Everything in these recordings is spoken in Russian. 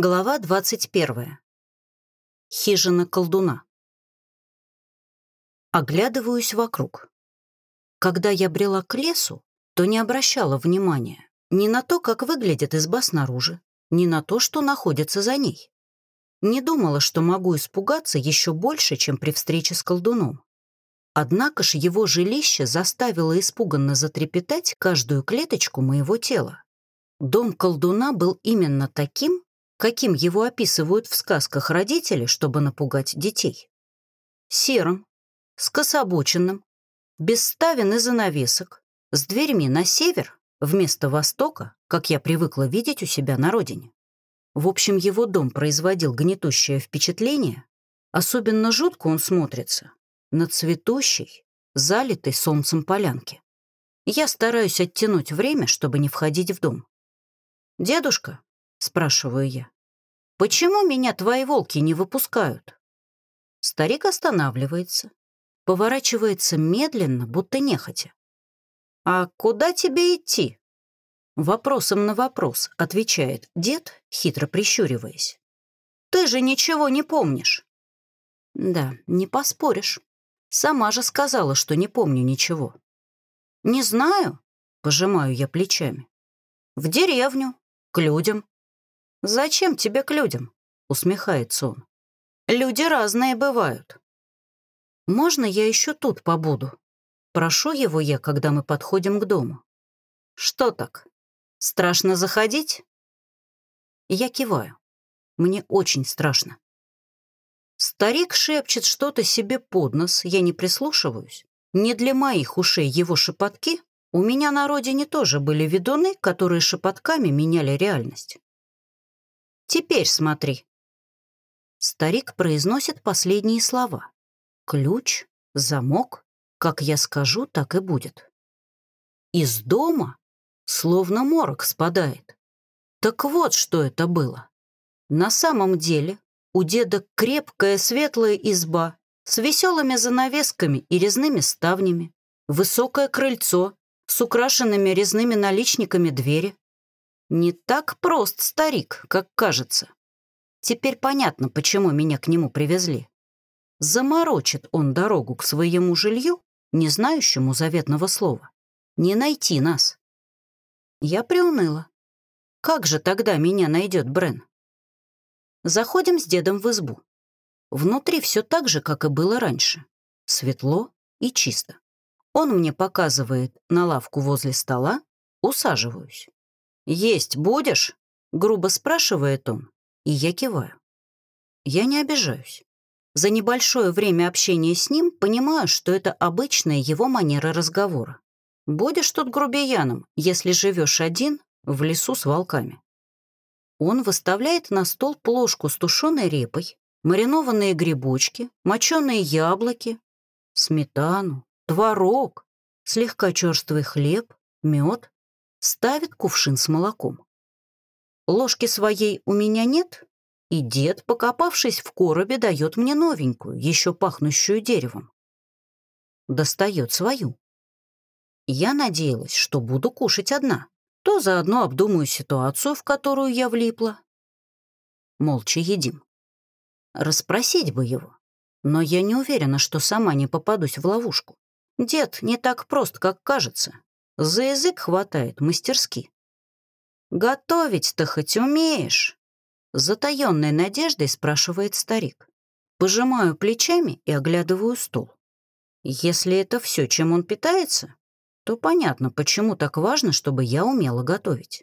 Глава 21. Хижина колдуна. Оглядываюсь вокруг. Когда я брела к лесу, то не обращала внимания ни на то, как выглядит изба снаружи, ни на то, что находится за ней. Не думала, что могу испугаться еще больше, чем при встрече с колдуном. Однако ж его жилище заставило испуганно затрепетать каждую клеточку моего тела. Дом колдуна был именно таким, каким его описывают в сказках родители, чтобы напугать детей. Серым, скособоченным, без ставен и занавесок, с дверьми на север вместо востока, как я привыкла видеть у себя на родине. В общем, его дом производил гнетущее впечатление, особенно жутко он смотрится на цветущей, залитой солнцем полянке. Я стараюсь оттянуть время, чтобы не входить в дом. «Дедушка», — спрашиваю я. «Почему меня твои волки не выпускают?» Старик останавливается, поворачивается медленно, будто нехотя. «А куда тебе идти?» Вопросом на вопрос отвечает дед, хитро прищуриваясь. «Ты же ничего не помнишь». «Да, не поспоришь. Сама же сказала, что не помню ничего». «Не знаю», — пожимаю я плечами. «В деревню, к людям». «Зачем тебе к людям?» — усмехается он. «Люди разные бывают». «Можно я еще тут побуду?» Прошу его я, когда мы подходим к дому. «Что так? Страшно заходить?» Я киваю. Мне очень страшно. Старик шепчет что-то себе под нос, я не прислушиваюсь. Не для моих ушей его шепотки. У меня на родине тоже были ведуны, которые шепотками меняли реальность. Теперь смотри. Старик произносит последние слова. Ключ, замок, как я скажу, так и будет. Из дома словно морок спадает. Так вот, что это было. На самом деле у деда крепкая светлая изба с веселыми занавесками и резными ставнями, высокое крыльцо с украшенными резными наличниками двери, не так прост старик, как кажется. Теперь понятно, почему меня к нему привезли. Заморочит он дорогу к своему жилью, не знающему заветного слова. Не найти нас. Я приуныла. Как же тогда меня найдет Брен? Заходим с дедом в избу. Внутри все так же, как и было раньше. Светло и чисто. Он мне показывает на лавку возле стола, усаживаюсь. «Есть будешь?» — грубо спрашивает он, и я киваю. Я не обижаюсь. За небольшое время общения с ним понимаю, что это обычная его манера разговора. Будешь тут грубияном, если живешь один в лесу с волками. Он выставляет на стол плошку с тушеной репой, маринованные грибочки, моченые яблоки, сметану, творог, слегка черствый хлеб, мед ставит кувшин с молоком. Ложки своей у меня нет, и дед, покопавшись в коробе, дает мне новенькую, еще пахнущую деревом. Достает свою. Я надеялась, что буду кушать одна, то заодно обдумаю ситуацию, в которую я влипла. Молча едим. Расспросить бы его, но я не уверена, что сама не попадусь в ловушку. Дед не так прост, как кажется. За язык хватает мастерски. «Готовить-то хоть умеешь?» Затаённой надеждой спрашивает старик. Пожимаю плечами и оглядываю стол. Если это все, чем он питается, то понятно, почему так важно, чтобы я умела готовить.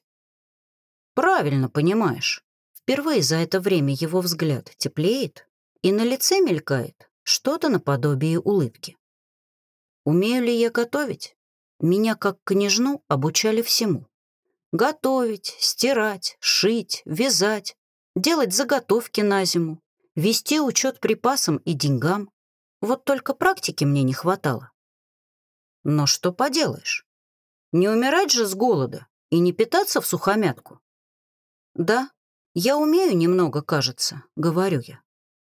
Правильно понимаешь. Впервые за это время его взгляд теплеет, и на лице мелькает что-то наподобие улыбки. Умею ли я готовить? Меня, как княжну, обучали всему. Готовить, стирать, шить, вязать, делать заготовки на зиму, вести учет припасам и деньгам. Вот только практики мне не хватало. Но что поделаешь? Не умирать же с голода и не питаться в сухомятку. Да, я умею немного, кажется, говорю я.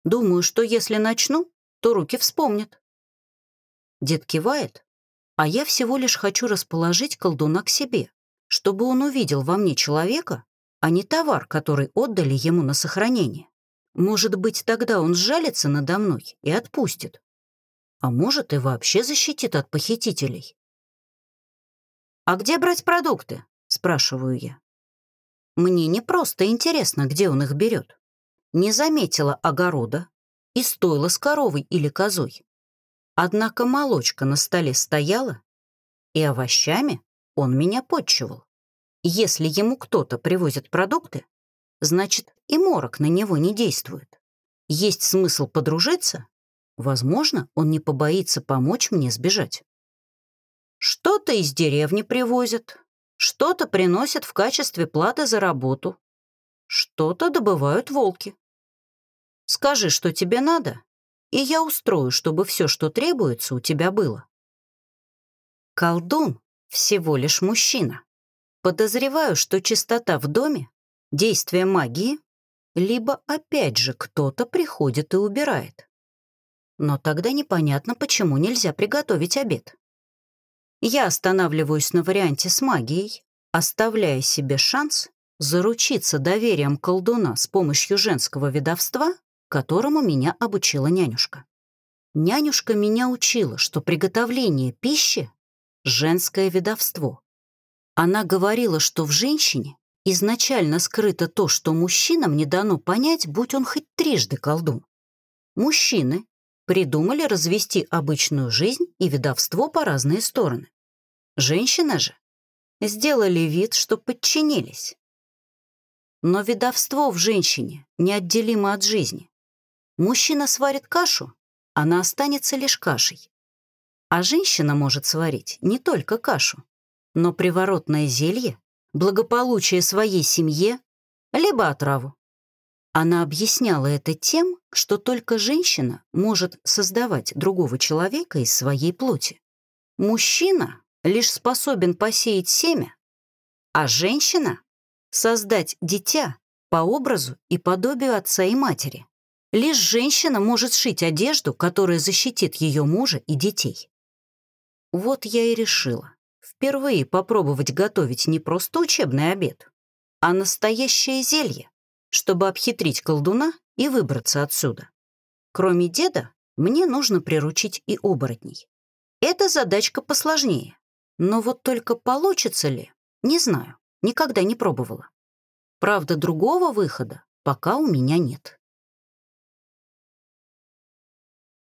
Думаю, что если начну, то руки вспомнят. Дед кивает, а я всего лишь хочу расположить колдуна к себе, чтобы он увидел во мне человека, а не товар, который отдали ему на сохранение. Может быть, тогда он сжалится надо мной и отпустит. А может, и вообще защитит от похитителей. «А где брать продукты?» — спрашиваю я. Мне не просто интересно, где он их берет. Не заметила огорода и стойла с коровой или козой. Однако молочка на столе стояла, и овощами он меня подчивал. Если ему кто-то привозит продукты, значит, и морок на него не действует. Есть смысл подружиться? Возможно, он не побоится помочь мне сбежать. Что-то из деревни привозят, что-то приносят в качестве платы за работу, что-то добывают волки. Скажи, что тебе надо, и я устрою, чтобы все, что требуется, у тебя было. Колдун всего лишь мужчина. Подозреваю, что чистота в доме действие магии, либо опять же кто-то приходит и убирает. Но тогда непонятно, почему нельзя приготовить обед. Я останавливаюсь на варианте с магией, оставляя себе шанс заручиться доверием колдуна с помощью женского ведовства, которому меня обучила нянюшка. Нянюшка меня учила, что приготовление пищи — женское ведовство. Она говорила, что в женщине изначально скрыто то, что мужчинам не дано понять, будь он хоть трижды колдун. Мужчины придумали развести обычную жизнь и ведовство по разные стороны. Женщины же сделали вид, что подчинились. Но ведовство в женщине неотделимо от жизни. Мужчина сварит кашу, она останется лишь кашей. А женщина может сварить не только кашу, но приворотное зелье благополучие своей семье, либо отраву. Она объясняла это тем, что только женщина может создавать другого человека из своей плоти. Мужчина лишь способен посеять семя, а женщина — создать дитя по образу и подобию отца и матери. Лишь женщина может сшить одежду, которая защитит ее мужа и детей. Вот я и решила впервые попробовать готовить не просто учебный обед, а настоящее зелье, чтобы обхитрить колдуна и выбраться отсюда. Кроме деда, мне нужно приручить и оборотней. Эта задачка посложнее, но вот только получится ли, не знаю, никогда не пробовала. Правда, другого выхода пока у меня нет.